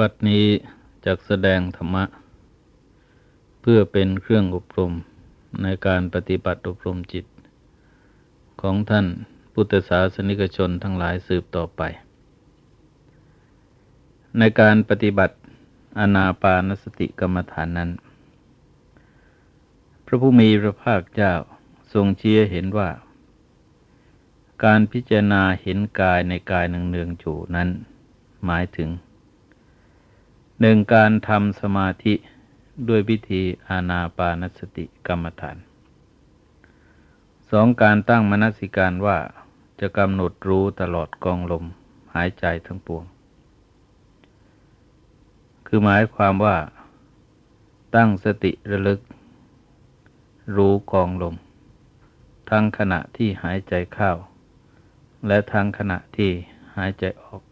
บัดนี้จักแสดงธรรมะ เพื่อเป็นเครื่องอบรมในการปฏิบัติอบรมจิต ของท่านพุทธศาสนิกชนทั้งหลายสืบต่อไป ในการปฏิบัติอนาปานสติกรรมฐานนั้น พระผู้มีพระภาคเจ้าทรงเชี้เห็นว่า การพิจารณาเห็นกายในกายหนึ่งเนืองอยู่นั้น หมายถึง หนึ่งการทำสมาธิด้วยวิธีอาณาปานสติกรรมฐานสองการตั้งมนสิการว่าจะกำหนดรู้ตลอดกองลมหายใจทั้งปวง คือหมายความว่า ตั้งสติระลึก รู้กองลม ทั้งขณะที่หายใจเข้า และทั้งขณะที่หายใจออก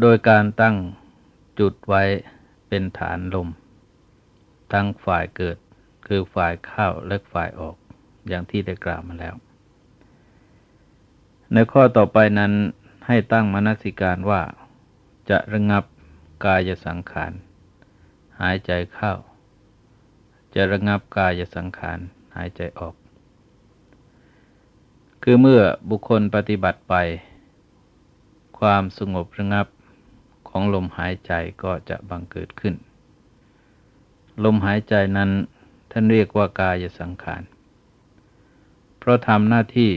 โดยการตั้งจุดไว้เป็นฐานลม ทั้งฝ่ายเกิดคือฝ่ายเข้าและฝ่ายออกอย่างที่ได้กล่าวมาแล้ว ในข้อต่อไปนั้นให้ตั้งมนสิการว่า จะระงับกายสังขาร หายใจเข้า จะระงับกายสังขาร หายใจออก คือเมื่อบุคคลปฏิบัติไป ความสงบระงับ ของลมหายใจก็จะบังเกิดขึ้น ลมหายใจนั้นท่านเรียกว่ากายสังขาร เพราะทำหน้าที่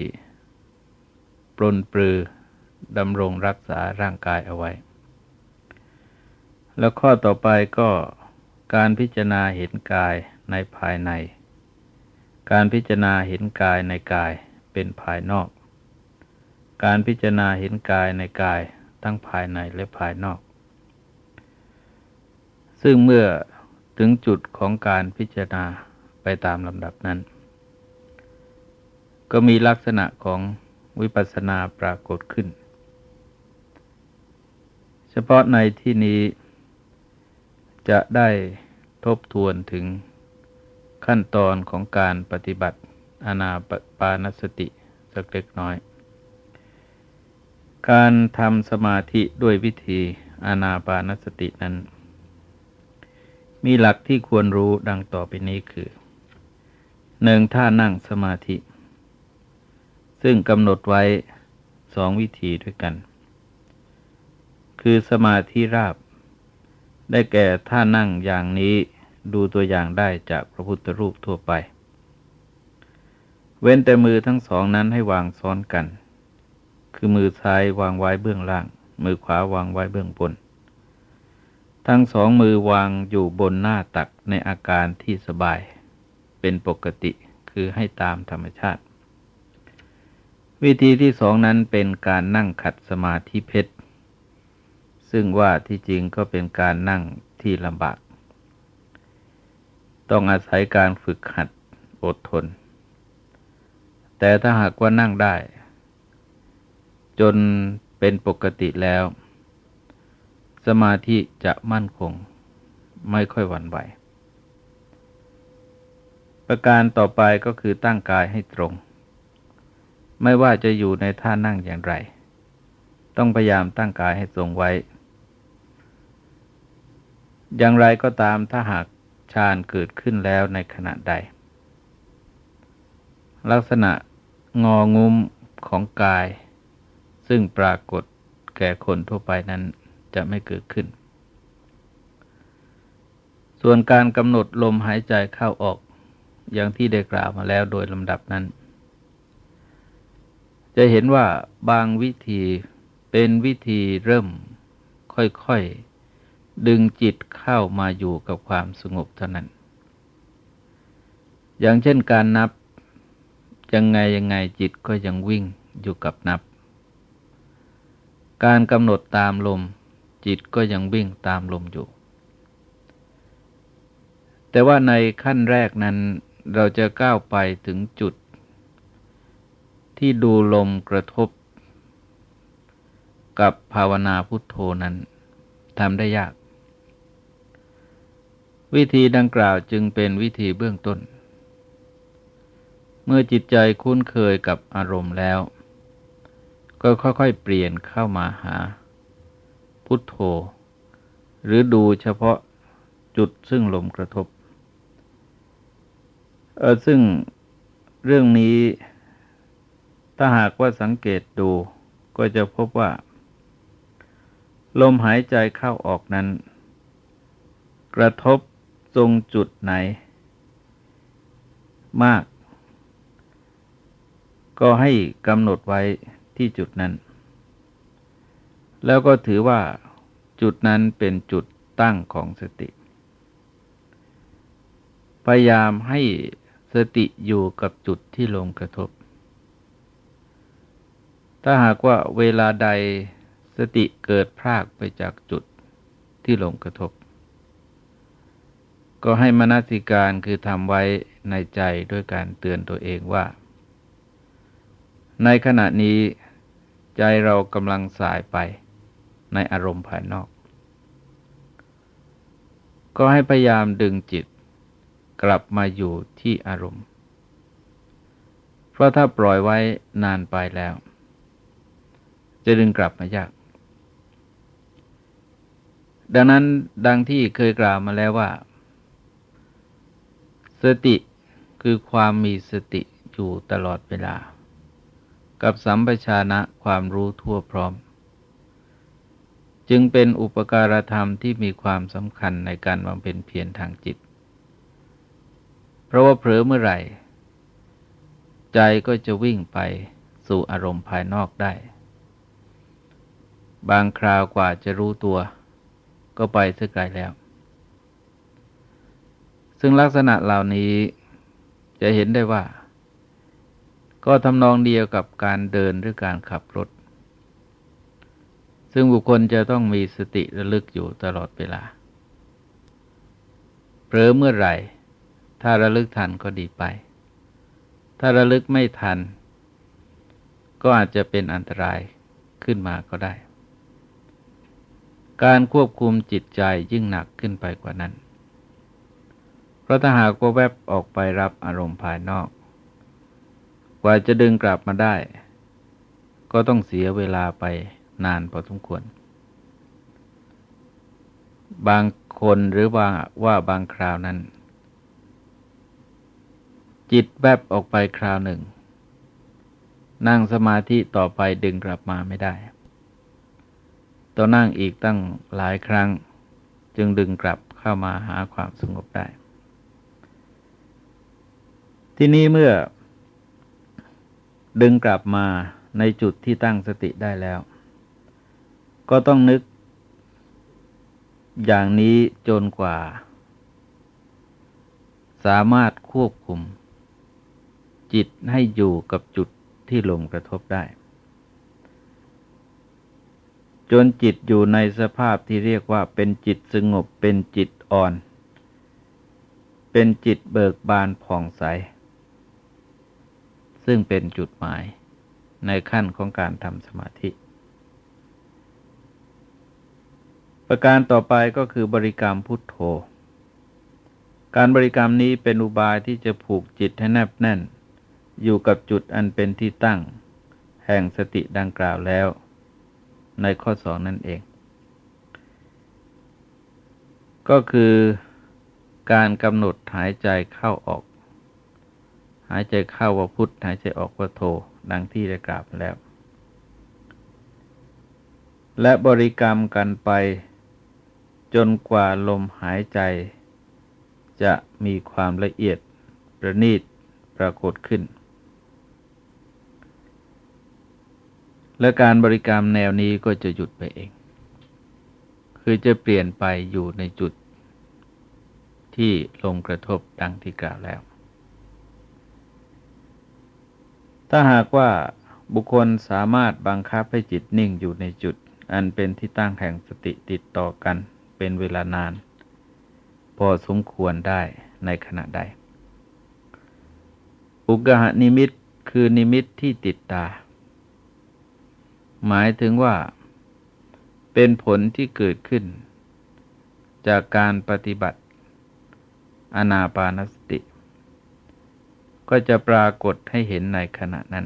ปรนปรือดำรงรักษาร่างกายเอาไว้ แล้วข้อต่อไปก็การพิจารณาเห็นกายในภายใน การพิจารณาเห็นกายในกายเป็นภายนอก การพิจารณาเห็นกายในกายทั้งภายในและภายนอก ซึ่งเมื่อถึงจุดของการพิจารณาไปตามลำดับนั้น ก็มีลักษณะของวิปัสสนาปรากฏขึ้น เฉพาะในที่นี้จะได้ทบทวนถึงขั้นตอนของการปฏิบัติอานาปานสติสักเล็กน้อย การทำสมาธิด้วยวิธีอานาปานสตินั้น มีหลักที่ควรรู้ดังต่อไปนี้คือหนึ่งท่านั่งสมาธิ ซึ่งกำหนดไว้สองวิธีด้วยกัน คือสมาธิราบ ได้แก่ท่านั่งอย่างนี้ดูตัวอย่างได้จากพระพุทธรูปทั่วไป เว้นแต่มือทั้งสองนั้นให้วางซ้อนกัน คือมือซ้ายวางไว้เบื้องล่าง มือขวาวางไว้เบื้องบน ทั้งสองมือวางอยู่บนหน้าตักในอาการที่สบาย เป็นปกติคือให้ตามธรรมชาติ วิธีที่สองนั้นเป็นการนั่งขัดสมาธิเพชร ซึ่งว่าที่จริงก็เป็นการนั่งที่ลำบาก ต้องอาศัยการฝึกหัดอดทน แต่ถ้าหากว่านั่งได้ จนเป็นปกติแล้ว สมาธิจะมั่นคง ไม่ค่อยหวั่นไหว ประการต่อไปก็คือตั้งกายให้ตรง ไม่ว่าจะอยู่ในท่านั่งอย่างไร ต้องพยายามตั้งกายให้ตรงไว้ อย่างไรก็ตามถ้าหากฌานเกิดขึ้นแล้วในขณะใด ลักษณะงองุ้มของกาย ซึ่งปรากฏแก่คนทั่วไปนั้น จะไม่เกิดขึ้น ส่วนการกำหนดลมหายใจเข้าออกอย่างที่ได้กล่าวมาแล้วโดยลำดับนั้น จะเห็นว่าบางวิธีเป็นวิธีเริ่มค่อยๆ ดึงจิตเข้ามาอยู่กับความสงบเท่านั้น อย่างเช่นการนับยังไงยังไงจิตก็ยังวิ่งอยู่กับนับ การกำหนดตามลม จิตก็ยังวิ่งตามลมอยู่ แต่ว่าในขั้นแรกนั้นเราจะก้าวไปถึงจุด ที่ดูลมกระทบ กับภาวนาพุทโธนั้นทำได้ยาก วิธีดังกล่าวจึงเป็นวิธีเบื้องต้น เมื่อจิตใจคุ้นเคยกับอารมณ์แล้ว ก็ค่อยๆ เปลี่ยนเข้ามาหา พุทโธ หรือดูเฉพาะจุดซึ่งลมกระทบ ซึ่งเรื่องนี้ถ้าหากว่าสังเกตดูก็จะพบว่า ลมหายใจเข้าออกนั้น กระทบตรงจุดไหน มาก ก็ให้กำหนดไว้ที่จุดนั้น แล้วก็ถือว่าจุดนั้นเป็นจุดตั้งของสติ พยายามให้สติอยู่กับจุดที่ลมกระทบ ถ้าหากว่าเวลาใดสติเกิดพรากไปจากจุดที่ลมกระทบ ก็ให้มนสิการคือทำไว้ในใจด้วยการเตือนตัวเองว่า ในขณะนี้ใจเรากำลังสายไป ในอารมณ์ภายนอก ก็ให้พยายามดึงจิตกลับมาอยู่ที่อารมณ์ เพราะถ้าปล่อยไว้นานไปแล้ว จะดึงกลับมายาก ดังนั้นดังที่เคยกล่าวมาแล้วว่า สติคือความมีสติอยู่ตลอดเวลา กับสัมปชานะความรู้ทั่วพร้อม จึงเป็นอุปการธรรมที่มีความสำคัญในการบำเพ็ญเพียรทางจิต เพราะว่าเผลอเมื่อไหร่ ใจก็จะวิ่งไปสู่อารมณ์ภายนอกได้ บางคราวกว่าจะรู้ตัว ก็ไปเสียไกลแล้ว ซึ่งลักษณะเหล่านี้จะเห็นได้ว่า ก็ทำนองเดียวกับการเดินหรือการขับรถ ซึ่งบุคคลจะต้องมีสติระลึกอยู่ตลอดเวลาเผลอเมื่อไหร่ ถ้าระลึกทันก็ดีไป ถ้าระลึกไม่ทัน ก็อาจจะเป็นอันตรายขึ้นมาก็ได้ การควบคุมจิตใจยิ่งหนักขึ้นไปกว่านั้น เพราะถ้าหากว่าแวบออกไปรับอารมณ์ภายนอก กว่าจะดึงกลับมาได้ ก็ต้องเสียเวลาไป นานพอสมควร บางคนหรือว่าว่าบางคราวนั้น จิตแวบออกไปคราวหนึ่ง นั่งสมาธิต่อไปดึงกลับมาไม่ได้ต้องนั่งอีกตั้งหลายครั้ง จึงดึงกลับเข้ามาหาความสงบได้ ที่นี้เมื่อดึงกลับมาในจุดที่ตั้งสติได้แล้ว ก็ต้องนึก อย่างนี้จนกว่า สามารถควบคุม จิตให้อยู่กับจุดที่ลมกระทบได้ จนจิตอยู่ในสภาพที่เรียกว่าเป็นจิตสงบเป็นจิตอ่อน เป็นจิตเบิกบานผ่องใส ซึ่งเป็นจุดหมายในขั้นของการทำสมาธิ ประการต่อไปก็คือบริกรรมพุทโธ การบริกรรมนี้เป็นอุบายที่จะผูกจิตให้แนบแน่น อยู่กับจุดอันเป็นที่ตั้ง แห่งสติดังกล่าวแล้ว ในข้อสองนั่นเอง ก็คือการกำหนดหายใจเข้าออก หายใจเข้าว่าพุทธหายใจออกว่าโท ดังที่ได้กล่าวแล้ว และบริกรรมกันไป จนกว่าลมหายใจ จะมีความละเอียดประณีตปรากฏขึ้น และการบริกรรมแนวนี้ก็จะหยุดไปเอง คือจะเปลี่ยนไปอยู่ในจุดที่ลงกระทบดังที่กล่าวแล้ว ถ้าหากว่าบุคคลสามารถบังคับให้จิตนิ่งอยู่ในจุด อันเป็นที่ตั้งแห่งสติติดต่อกัน เป็นเวลานาน พอสมควรได้ในขณะใด อุกหานิมิตคือนิมิตที่ติดตา หมายถึงว่า เป็นผลที่เกิดขึ้น จากการปฏิบัติ อนาปานสติ ก็จะปรากฏให้เห็นในขณะนั้น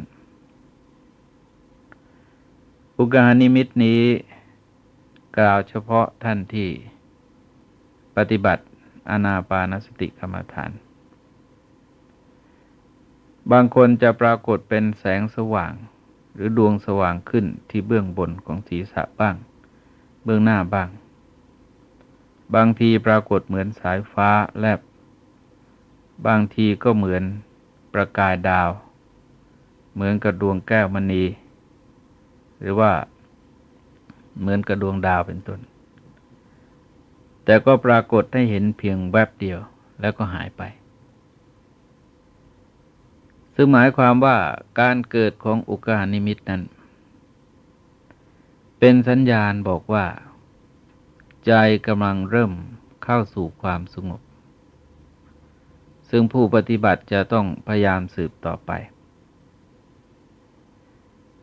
อุกานิมิตนี้ กล่าวเฉพาะท่านที่ปฏิบัติอานาปานสติกรรมฐาน บางคนจะปรากฏเป็นแสงสว่าง หรือดวงสว่างขึ้นที่เบื้องบนของศีรษะบ้าง เบื้องหน้าบ้าง บางทีปรากฏเหมือนสายฟ้าแลบบางทีก็เหมือนประกายดาว เหมือนกับดวงแก้วมณี หรือว่า เหมือนกับดวงดาวเป็นต้น แต่ก็ปรากฏให้เห็นเพียงแวบเดียวแล้วก็หายไป ซึ่งหมายความว่าการเกิดของอุกานิมิตนั้น เป็นสัญญาณบอกว่า ใจกำลังเริ่มเข้าสู่ความสงบ ซึ่งผู้ปฏิบัติจะต้องพยายามสืบต่อไป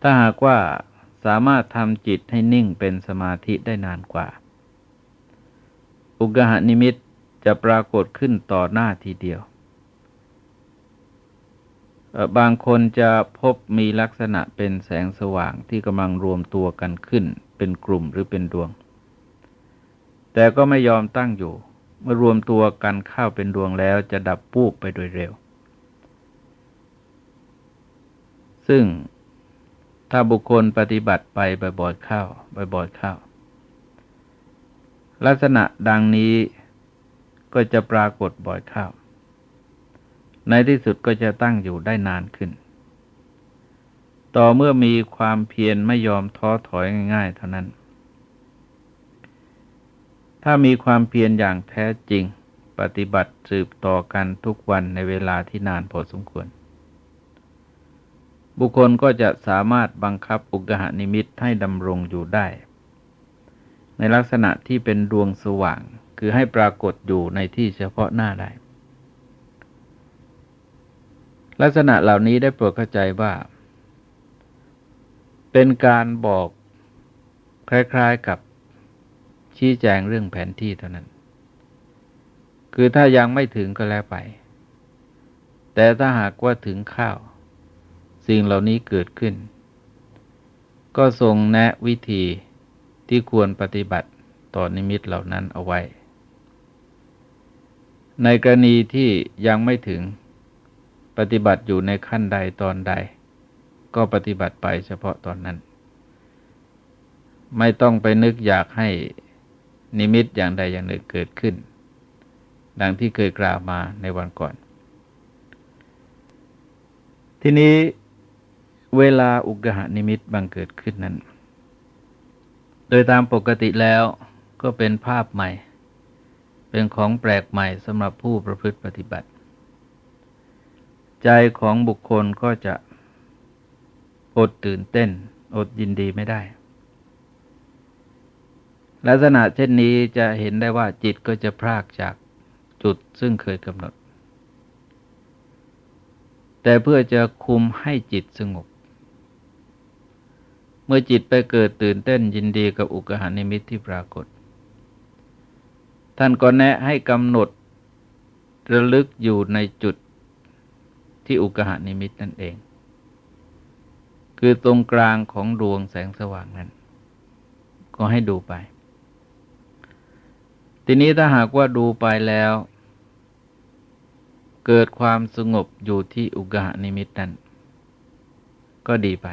ถ้าหากว่า สามารถทำจิตให้นิ่งเป็นสมาธิได้นานกว่า อุกหานิมิตจะปรากฏขึ้นต่อหน้าทีเดียว บางคนจะพบมีลักษณะเป็นแสงสว่างที่กำลังรวมตัวกันขึ้น เป็นกลุ่มหรือเป็นดวง แต่ก็ไม่ยอมตั้งอยู่ เมื่อรวมตัวกันเข้าเป็นดวงแล้วจะดับปูบไปโดยเร็ว ซึ่ง ถ้าบุคคลปฏิบัติไปบ่อยๆเข้าบ่อยๆเข้า ลักษณะดังนี้ก็จะปรากฏบ่อยเข้า ในที่สุดก็จะตั้งอยู่ได้นานขึ้น ต่อเมื่อมีความเพียรไม่ยอมท้อถอยง่ายๆ เท่านั้น ถ้ามีความเพียรอย่างแท้จริง ปฏิบัติสืบต่อกันทุกวันในเวลาที่นานพอสมควร บุคคลก็จะสามารถบังคับอุกหานิมิตให้ดำรงอยู่ได้ ในลักษณะที่เป็นดวงสว่าง คือให้ปรากฏอยู่ในที่เฉพาะหน้าได้ ลักษณะเหล่านี้ได้โปรดเข้าใจว่า เป็นการบอกคล้ายๆกับชี้แจงเรื่องแผนที่เท่านั้น คือถ้ายังไม่ถึงก็แล้วไป แต่ถ้าหากว่าถึงข้าว สิ่งเหล่านี้เกิดขึ้น ก็ทรงแนะวิธีที่ควรปฏิบัติต่อนิมิตเหล่านั้นเอาไว้ ในกรณีที่ยังไม่ถึงปฏิบัติอยู่ในขั้นใดตอนใด ก็ปฏิบัติไปเฉพาะตอนนั้น ไม่ต้องไปนึกอยากให้นิมิตอย่างใดอย่างหนึ่งเกิดขึ้น ดังที่เคยกล่าวมาในวันก่อน ทีนี้ เวลาอุกหานิมิตบังเกิดขึ้นนั้น โดยตามปกติแล้วก็เป็นภาพใหม่ เป็นของแปลกใหม่สำหรับผู้ประพฤติปฏิบัติ ใจของบุคคลก็จะอดตื่นเต้น อดยินดีไม่ได้ ลักษณะเช่นนี้จะเห็นได้ว่าจิตก็จะพรากจากจุดซึ่งเคยกำหนด แต่เพื่อจะคุมให้จิตสงบ เมื่อจิตไปเกิดตื่นเต้นยินดีกับอุกหานิมิตที่ปรากฏ ท่านก็แนะให้กำหนดระลึกอยู่ในจุดที่อุกหานิมิตนั่นเอง คือตรงกลางของดวงแสงสว่างนั้น ก็ให้ดูไป ทีนี้ถ้าหากว่าดูไปแล้ว เกิดความสงบอยู่ที่อุกหานิมิตนั้น ก็ดีไป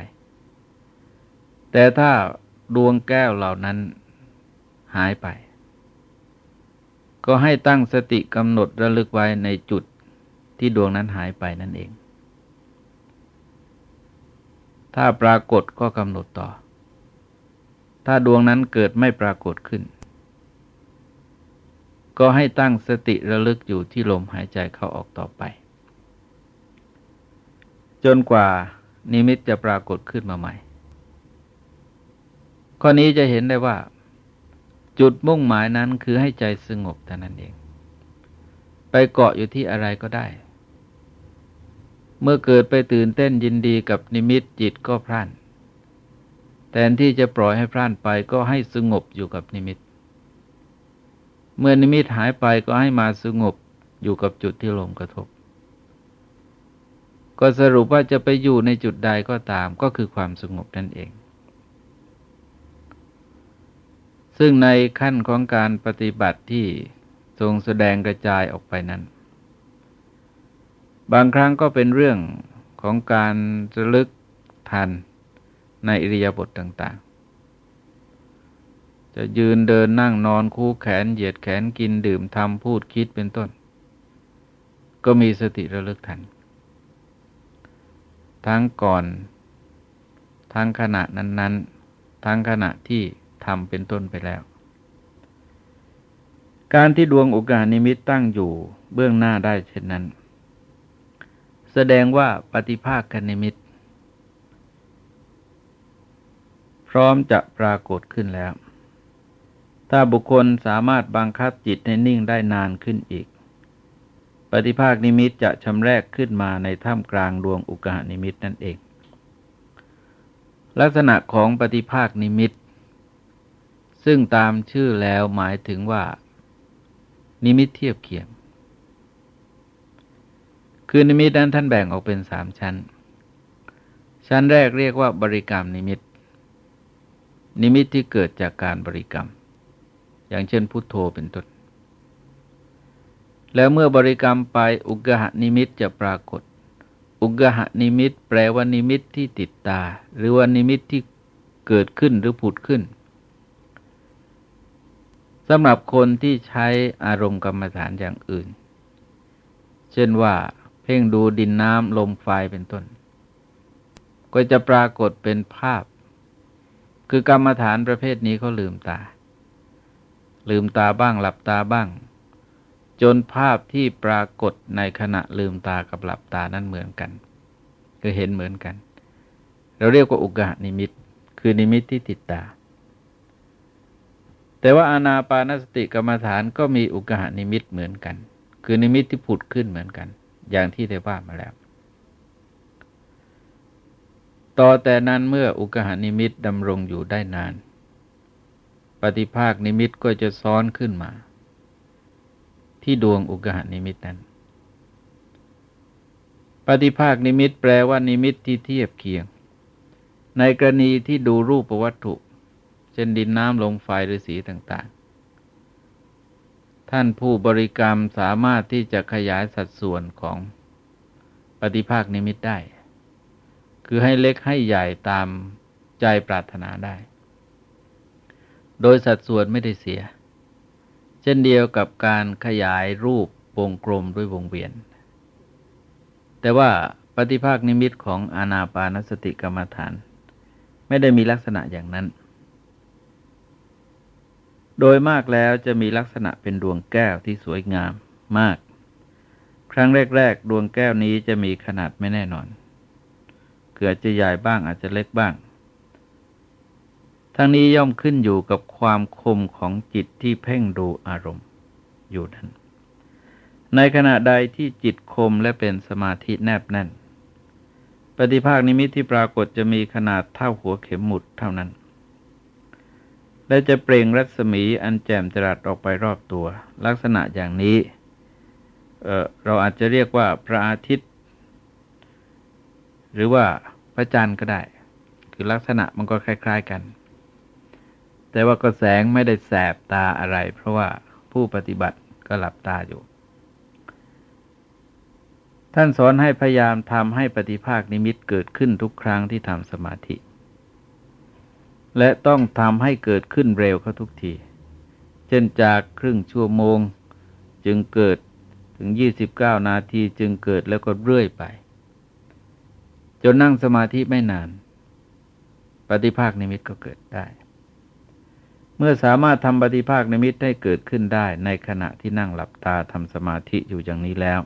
แต่ถ้าดวงแก้วเหล่านั้นหายไป ก็ให้ตั้งสติกำหนดระลึกไว้ในจุดที่ดวงนั้นหายไปนั่นเอง ถ้าปรากฏก็กำหนดต่อ ถ้าดวงนั้นเกิดไม่ปรากฏขึ้น ก็ให้ตั้งสติระลึกอยู่ที่ลมหายใจเข้าออกต่อไป จนกว่านิมิตจะปรากฏขึ้นมาใหม่ ข้อนี้จะเห็นได้ว่า จุดมุ่งหมายนั้นคือให้ใจสงบเท่านั้นเอง ไปเกาะอยู่ที่อะไรก็ได้ เมื่อเกิดไปตื่นเต้นยินดีกับนิมิตจิตก็พร่านแทนที่จะปล่อยให้พร่านไปก็ให้สงบอยู่กับนิมิต เมื่อนิมิตหายไปก็ให้มาสงบอยู่กับจุดที่ลมกระทบ ก็สรุปว่าจะไปอยู่ในจุดใดก็ตามก็คือความสงบนั่นเอง ซึ่งในขั้นของการปฏิบัติที่ทรงแสดงกระจายออกไปนั้น บางครั้งก็เป็นเรื่องของการระลึกทันในอิริยาบถต่างๆ จะยืนเดินนั่งนอนคู่แขนเหยียดแขนกินดื่มทำพูดคิดเป็นต้น ก็มีสติระลึกทัน ทั้งก่อน ทั้งขณะนั้น ๆ ทั้งขณะที่ ทำเป็นต้นไปแล้ว การที่ดวงอุคคหนิมิตตั้งอยู่เบื้องหน้าได้เช่นนั้น แสดงว่าปฏิภาคนิมิต พร้อมจะปรากฏขึ้นแล้ว ถ้าบุคคลสามารถบังคับจิตให้นิ่งได้นานขึ้นอีก ปฏิภาคนิมิตจะชำแรกขึ้นมาในท่ามกลางดวงอุคคหนิมิตนั่นเองลักษณะของปฏิภาคนิมิต ซึ่งตามชื่อแล้วหมายถึงว่า นิมิตเทียบเคียง คือนิมิตนั้นท่านแบ่งออกเป็นสามชั้น ชั้นแรกเรียกว่าบริกรรมนิมิต นิมิตที่เกิดจากการบริกรรม อย่างเช่นพุทโธเป็นต้นแล้วเมื่อบริกรรมไปอุคคหนิมิตจะปรากฏ อุกหนิมิต แปลว่านิมิตที่ติดตา หรือว่านิมิตที่เกิดขึ้นหรือผุดขึ้น สำหรับคนที่ใช้อารมณ์กรรมฐานอย่างอื่น เช่นว่าเพ่งดูดินน้ำลมไฟเป็นต้น ก็จะปรากฏเป็นภาพ คือกรรมฐานประเภทนี้เขาลืมตา ลืมตาบ้างหลับตาบ้าง จนภาพที่ปรากฏในขณะลืมตากับหลับตานั้นเหมือนกัน คือเห็นเหมือนกัน เราเรียกว่าอุคคหนิมิต คือนิมิตที่ติดตา แต่ว่าอานาปานสติกรรมฐานก็มีอุคคหนิมิตเหมือนกัน คือนิมิตที่ผุดขึ้นเหมือนกัน อย่างที่ได้ว่ามาแล้ว ต่อแต่นั้นเมื่ออุคคหนิมิตดำรงอยู่ได้นาน ปฏิภาคนิมิตก็จะซ้อนขึ้นมา ที่ดวงอุกหานิมิตนั้น ปฏิภาคนิมิตแปลว่านิมิตที่เทียบเคียง ในกรณีที่ดูรูปวัตถุ เช่นดินน้ำลมไฟหรือสีต่างๆ ท่านผู้บริกรรมสามารถที่จะขยายสัดส่วนของปฏิภาคนิมิตได้ คือให้เล็กให้ใหญ่ตามใจปรารถนาได้ โดยสัดส่วนไม่ได้เสีย เช่นเดียวกับการขยายรูปวงกลมด้วยวงเวียน แต่ว่าปฏิภาคนิมิตของอานาปานสติกรรมฐาน ไม่ได้มีลักษณะอย่างนั้น โดยมากแล้วจะมีลักษณะเป็นดวงแก้วที่สวยงามมาก ครั้งแรก ๆ ดวงแก้วนี้จะมีขนาดไม่แน่นอนเกือจะใหญ่บ้างอาจจะเล็กบ้าง ทั้งนี้ย่อมขึ้นอยู่กับความคมของจิตที่เพ่งดูอารมณ์อยู่นั้น ในขณะใดที่จิตคมและเป็นสมาธิแนบแน่น ปฏิภาคนิมิตที่ปรากฏจะมีขนาดเท่าหัวเข็มหมุดเท่านั้น และจะเปล่งรัศมีอันแจ่มจรัสออกไปรอบตัว ลักษณะอย่างนี้เเราอาจจะเรียกว่าพระอาทิตย์ หรือว่าพระจันทร์ก็ได้ คือลักษณะมันก็คล้าย ๆกัน แต่ว่าก็แสงไม่ได้แสบตาอะไร เพราะว่าผู้ปฏิบัติก็หลับตาอยู่ ท่านสอนให้พยายามทำให้ปฏิภาคนิมิตเกิดขึ้นทุกครั้งที่ทำสมาธิ และต้องทำให้เกิดขึ้นเร็วเขาทุกที เช่นจากครึ่งชั่วโมงจึงเกิดถึงยี่สิบเก้านาทีจึงเกิดแล้วก็เรื่อยไป จนนั่งสมาธิไม่นาน ปฏิภาคนิมิตก็เกิดได้ เมื่อสามารถทำปฏิภาคนิมิตให้เกิดขึ้นได้ในขณะที่นั่งหลับตาทำสมาธิอยู่อย่างนี้แล้ว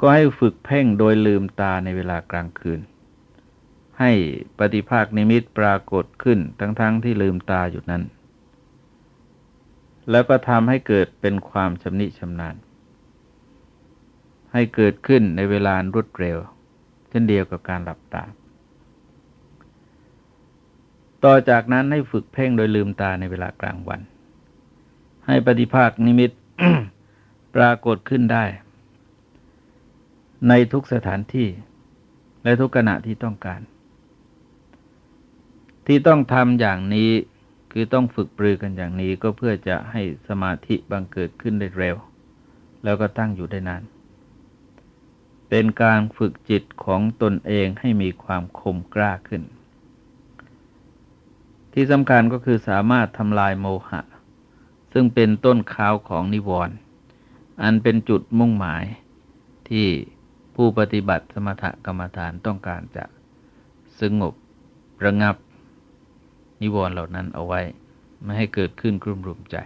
ก็ให้ฝึกเพ่งโดยลืมตาในเวลากลางคืน ให้ปฏิภาคนิมิตปรากฏขึ้นทั้งๆทที่ลืมตาอยู่นั้น แล้วก็ทำให้เกิดเป็นความชำนิชำนาญ ให้เกิดขึ้นในเวลารวดเร็ว เช่นเดียวกับการหลับตา ต่อจากนั้นให้ฝึกเพ่งโดยลืมตาในเวลากลางวัน ให้ปฏิภาคนิมิตปรากฏขึ้นได้ ในทุกสถานที่และทุกขณะที่ต้องการ ที่ต้องทำอย่างนี้คือต้องฝึกปรือกันอย่างนี้ก็เพื่อจะให้สมาธิบังเกิดขึ้นได้เร็ว แล้วก็ตั้งอยู่ได้นาน เป็นการฝึกจิตของตนเองให้มีความคมกล้าขึ้น ที่สำคัญก็คือสามารถทำลายโมหะ ซึ่งเป็นต้นข้าวของนิวรณ์อันเป็นจุดมุ่งหมายที่ผู้ปฏิบัติสมถกรรมฐานต้องการจะสงบระงับ นิวรณ์เหล่านั้นเอาไว้ ไม่ให้เกิดขึ้นกลุ่มรุมใจ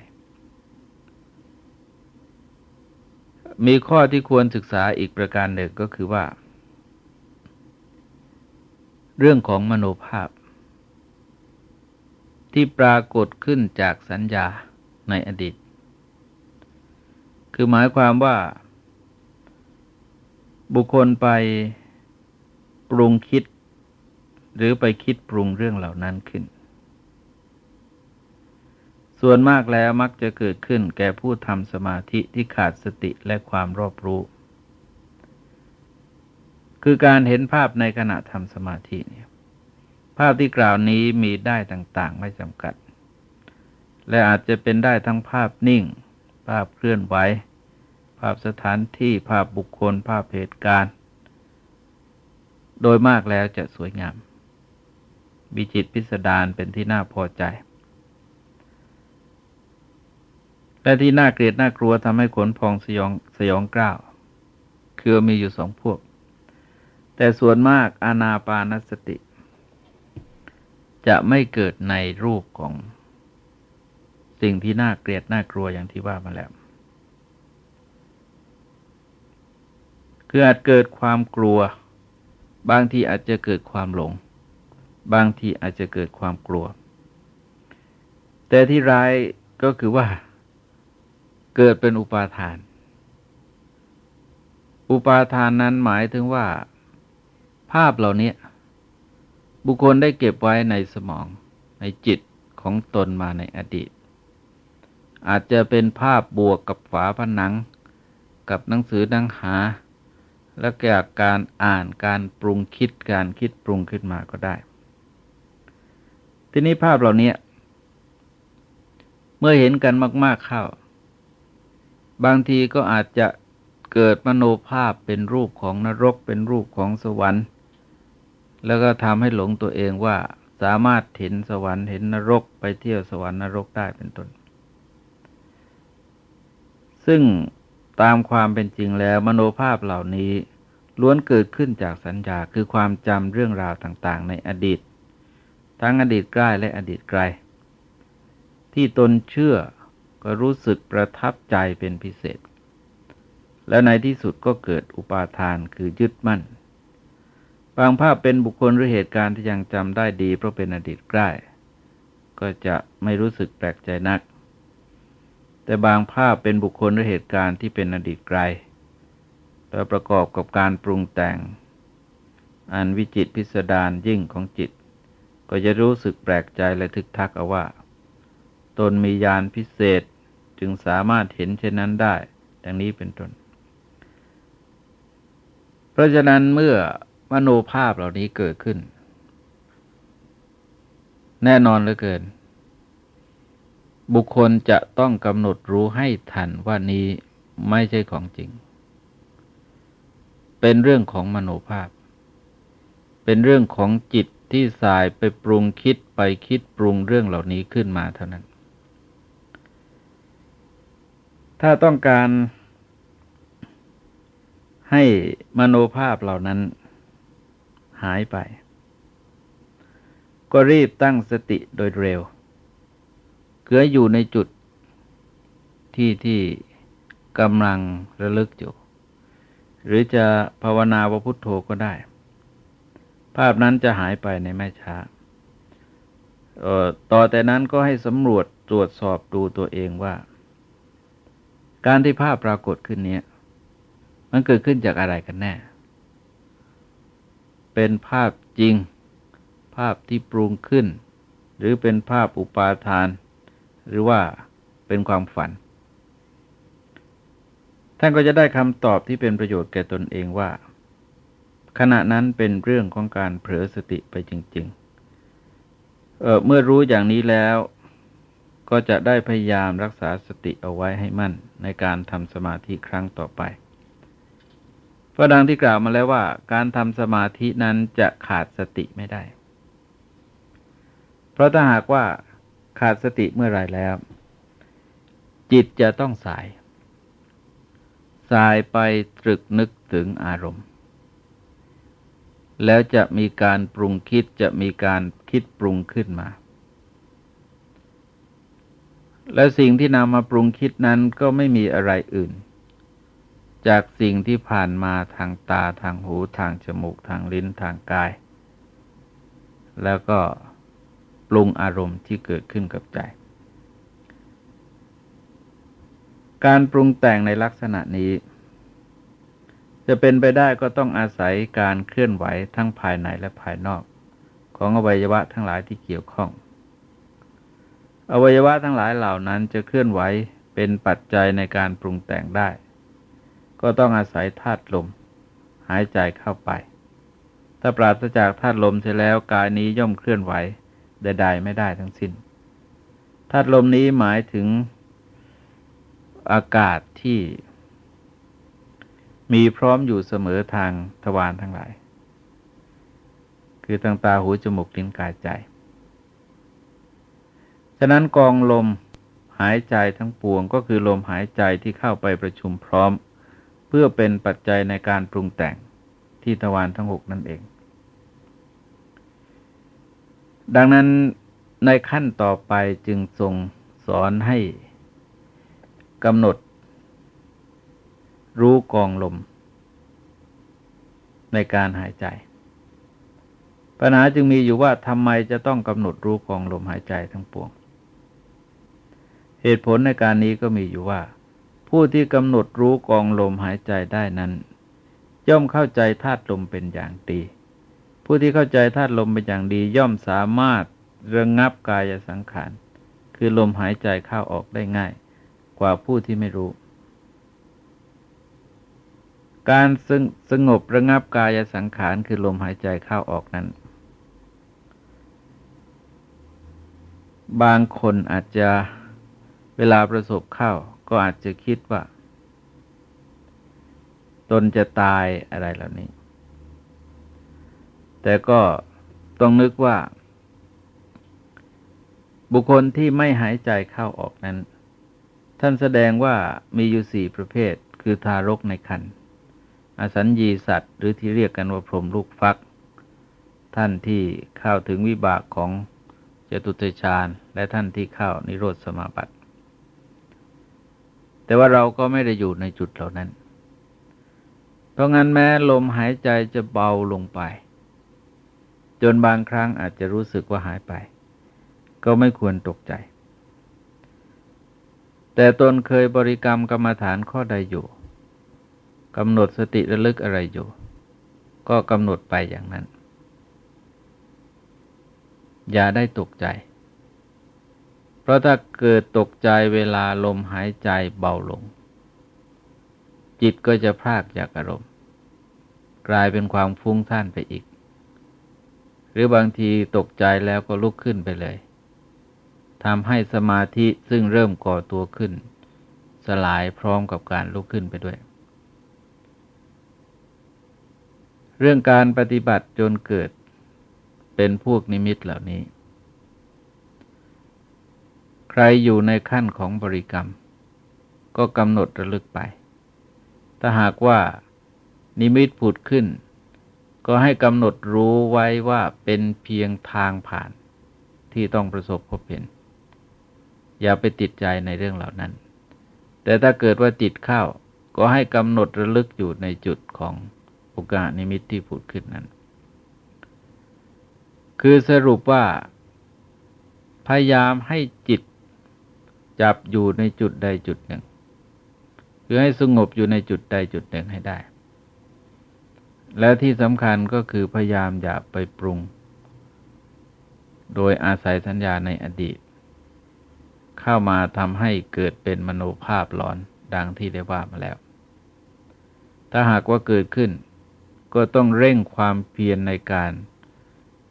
มีข้อที่ควรศึกษาอีกประการหนึ่งก็คือว่า เรื่องของมโนภาพ ที่ปรากฏขึ้นจากสัญญาในอดีต คือหมายความว่า บุคคลไปปรุงคิด หรือไปคิดปรุงเรื่องเหล่านั้นขึ้น ส่วนมากแล้วมักจะเกิดขึ้นแก่ผู้ทำสมาธิที่ขาดสติและความรอบรู้ คือการเห็นภาพในขณะทำสมาธิเนี่ยภาพที่กล่าวนี้มีได้ต่างๆ ไม่จำกัด และอาจจะเป็นได้ทั้งภาพนิ่ง ภาพเคลื่อนไหว ภาพสถานที่ภาพบุคคล ภาพเหตุการณ์ โดยมากแล้วจะสวยงามวิจิตพิสดารเป็นที่น่าพอใจ และที่น่าเกลียดน่ากลัวทำให้ขนพองสยองสยองกล้าว คือมีอยู่สองพวก แต่ส่วนมากอานาปานสติ จะไม่เกิดในรูปของสิ่งที่น่าเกลียดน่ากลัวอย่างที่ว่ามาแล้ว คืออาจเกิดความกลัว บางทีอาจจะเกิดความหลง บางทีอาจจะเกิดความกลัว แต่ที่ร้ายก็คือว่า เกิดเป็นอุปาทาน อุปาทานนั้นหมายถึงว่า ภาพเหล่านี้บุคคลได้เก็บไว้ในสมองในจิตของตนมาในอดีต อาจจะเป็นภาพบวกกับฝาผนัง กับหนังสือหนังหา และเกี่ยวกับการอ่านการปรุงคิดการคิดปรุงขึ้นมาก็ได้ ทีนี้ภาพเหล่านี้เมื่อเห็นกันมาก ๆเข้า บางทีก็อาจจะเกิดมโนภาพเป็นรูปของนรกเป็นรูปของสวรรค์ แล้วก็ทำให้หลงตัวเองว่าสามารถเห็นสวรรค์เห็นนรกไปเที่ยวสวรรค์นรกได้เป็นต้น ซึ่งตามความเป็นจริงแล้วมโนภาพเหล่านี้ล้วนเกิดขึ้นจากสัญญาคือความจำเรื่องราวต่างๆ ในอดีต ทั้งอดีตใกล้และอดีตไกล ที่ตนเชื่อ ก็รู้สึกประทับใจเป็นพิเศษ และในที่สุดก็เกิดอุปาทานคือยึดมั่น บางภาพเป็นบุคคลหรือเหตุการณ์ที่ยังจำได้ดีเพราะเป็นอดีตใกล้ ก็จะไม่รู้สึกแปลกใจนัก แต่บางภาพเป็นบุคคลหรือเหตุการณ์ที่เป็นอดีตไกลแล้วประกอบกับการปรุงแต่ง อันวิจิตพิสดารยิ่งของจิต ก็จะรู้สึกแปลกใจและทึกทักเอาว่า ตนมียานพิเศษ จึงสามารถเห็นเช่นนั้นได้ ดังนี้เป็นต้น เพราะฉะนั้นเมื่อมโนภาพเหล่านี้เกิดขึ้น แน่นอนเหลือเกิน บุคคลจะต้องกำหนดรู้ให้ทันว่านี้ไม่ใช่ของจริง เป็นเรื่องของมโนภาพ เป็นเรื่องของจิตที่สายไปปรุงคิดไปคิดปรุงเรื่องเหล่านี้ขึ้นมาเท่านั้น ถ้าต้องการให้มโนภาพเหล่านั้นหายไป ก็รีบตั้งสติโดยเร็ว เกืออยู่ในจุดที่ที่กำลังระลึกอยู่ หรือจะภาวนาว่าพุทโธก็ได้ ภาพนั้นจะหายไปในไม่ช้าต่อแต่นั้นก็ให้สำรวจตรวจสอบดูตัวเองว่า การที่ภาพปรากฏขึ้นนี้มันเกิดขึ้นจากอะไรกันแน่ เป็นภาพจริง ภาพที่ปรุงขึ้น หรือเป็นภาพอุปาทาน หรือว่าเป็นความฝัน ท่านก็จะได้คำตอบที่เป็นประโยชน์แก่ตนเองว่า ขณะนั้นเป็นเรื่องของการเผลอสติไปจริง ๆ เเมื่อรู้อย่างนี้แล้ว ก็จะได้พยายามรักษาสติเอาไว้ให้มั่นในการทำสมาธิครั้งต่อไปเพราะดังที่กล่าวมาแล้วว่า การทำสมาธินั้นจะขาดสติไม่ได้ เพราะถ้าหากว่าขาดสติเมื่อไรแล้ว จิตจะต้องสาย สายไปตรึกนึกถึงอารมณ์ แล้วจะมีการปรุงคิดจะมีการคิดปรุงขึ้นมา และสิ่งที่นำมาปรุงคิดนั้นก็ไม่มีอะไรอื่น จากสิ่งที่ผ่านมาทางตาทางหูทางจมูกทางลิ้นทางกาย แล้วก็ปรุงอารมณ์ที่เกิดขึ้นกับใจ การปรุงแต่งในลักษณะนี้ จะเป็นไปได้ก็ต้องอาศัยการเคลื่อนไหวทั้งภายในและภายนอก ของอวัยวะทั้งหลายที่เกี่ยวข้อง อวัยวะทั้งหลายเหล่านั้นจะเคลื่อนไหวเป็นปัจจัยในการปรุงแต่งได้ ก็ต้องอาศัยธาตุลม หายใจเข้าไป ถ้าปราศจากธาตุลมเสร็จแล้วกายนี้ย่อมเคลื่อนไหวใดๆไม่ได้ทั้งสิ้นธาตุลมนี้หมายถึงอากาศที่ มีพร้อมอยู่เสมอทางทวารทั้งหลาย คือทางตาหูจมูกลิ้นกายใจ ฉะนั้นกองลมหายใจทั้งปวงก็คือลมหายใจที่เข้าไปประชุมพร้อม เพื่อเป็นปัจจัยในการปรุงแต่งที่ทวารทั้งหกนั่นเอง ดังนั้นในขั้นต่อไปจึงทรงสอนให้กำหนด รู้กองลม ในการหายใจ ปัญหาจึงมีอยู่ว่าทำไมจะต้องกำหนดรู้กองลมหายใจทั้งปวง เหตุผลในการนี้ก็มีอยู่ว่า ผู้ที่กำหนดรู้กองลมหายใจได้นั้น ย่อมเข้าใจธาตุลมเป็นอย่างดี ผู้ที่เข้าใจธาตุลมเป็นอย่างดี ย่อมสามารถระงงับกายสังขาร คือลมหายใจเข้าออกได้ง่าย กว่าผู้ที่ไม่รู้ การสงสงบระงับกายสังขารคือลมหายใจเข้าออกนั้น บางคนอาจจะ เวลาประสบเข้าก็อาจจะคิดว่า ตนจะตายอะไรเหล่านี้ แต่ก็ต้องนึกว่า บุคคลที่ไม่หายใจเข้าออกนั้น ท่านแสดงว่ามีอยู่สี่ประเภท คือทารกในคันอสัญญีสัตว์ หรือที่เรียกกันว่าพรหมลูกฟัก ท่านที่เข้าถึงวิบากของจตุตฌานและท่านที่เข้านิโรธสมาบัติ แต่ว่าเราก็ไม่ได้อยู่ในจุดเหล่านั้น เพราะงั้นแม้ลมหายใจจะเบาลงไป จนบางครั้งอาจจะรู้สึกว่าหายไป ก็ไม่ควรตกใจ แต่ตนเคยบริกรรมกรรมฐานข้อใดอยู่กำหนดสติระลึกอะไรอยู่ ก็กำหนดไปอย่างนั้น อย่าได้ตกใจ เพราะถ้าเกิดตกใจเวลาลมหายใจเบาลง จิตก็จะพลากจากอารมณ์ กลายเป็นความฟุ้งซ่านไปอีก หรือบางทีตกใจแล้วก็ลุกขึ้นไปเลยทำให้สมาธิซึ่งเริ่มก่อตัวขึ้น สลายพร้อมกับการลุกขึ้นไปด้วย เรื่องการปฏิบัติจนเกิดเป็นพวกนิมิตเหล่านี้ ใครอยู่ในขั้นของบริกรรม ก็กำหนดระลึกไป ถ้าหากว่านิมิตผุดขึ้น ก็ให้กำหนดรู้ไว้ว่าเป็นเพียงทางผ่านที่ต้องประสบพบเห็น อย่าไปติดใจในเรื่องเหล่านั้น แต่ถ้าเกิดว่าติดเข้า ก็ให้กำหนดระลึกอยู่ในจุดของโอกาสนิมิตที่ผุดขึ้นนั้น คือสรุปว่า พยายามให้จิต จับอยู่ในจุดใดจุดหนึ่ง คือให้สงบอยู่ในจุดใดจุดหนึ่งให้ได้ และที่สำคัญก็คือพยายามอย่าไปปรุง โดยอาศัยสัญญาในอดีต เข้ามาทำให้เกิดเป็นมโนภาพหลอนดังที่ได้ว่ามาแล้ว ถ้าหากว่าเกิดขึ้น ก็ต้องเร่งความเพียรในการ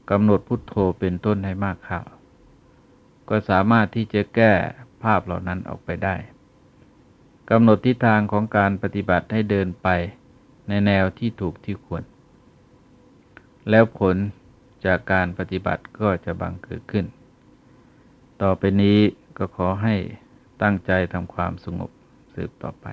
กำหนดพุทโธเป็นต้นให้มากข้าวก็ก็สามารถที่จะแก้ ภาพเหล่านั้นออกไปได้กำหนดทิศทางของการปฏิบัติให้เดินไปในแนวที่ถูกที่ควร แล้วผลจากการปฏิบัติก็จะบังเกิดขึ้น ต่อไปนี้ก็ขอให้ตั้งใจทำความสงบสืบต่อไป